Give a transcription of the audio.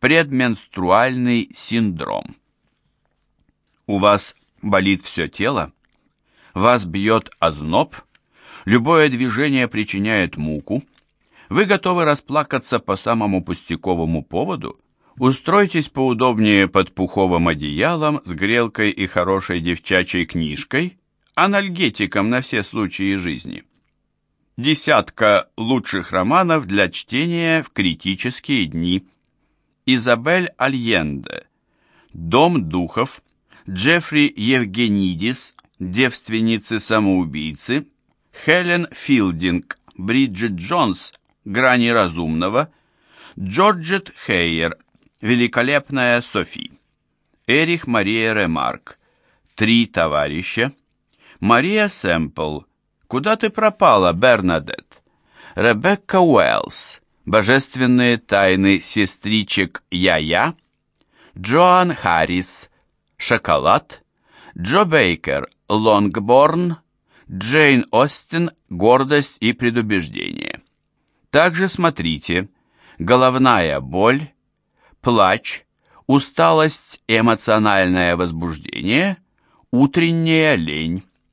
Предменструальный синдром. У вас болит все тело? Вас бьет озноб? Любое движение причиняет муку? Вы готовы расплакаться по самому пустяковому поводу? Устройтесь поудобнее под пуховым одеялом с грелкой и хорошей девчачьей книжкой, анальгетиком на все случаи жизни. Десятка лучших романов для чтения в критические дни. Изабель Альенде. Дом духов. Джеффри Евгенидис. Девственницы-самоубийцы. Хелен Филдинг. Бриджит Джонс. Грани разумного. Джорджет Хейер. Великолепная Софи. Эрих Мария Ремарк. Три товарища. Мария Сэмпл. Куда ты пропала, Бернадет? Ребекка Уэллс. Божественные тайны сестричек Я-Я. Джоан Харрис. Шоколад. Джо Бейкер. Лонгборн. Джейн Остин. Гордость и предубеждение. Также смотрите «Головная боль», «Плач», «Усталость эмоциональное возбуждение», «Утренняя лень».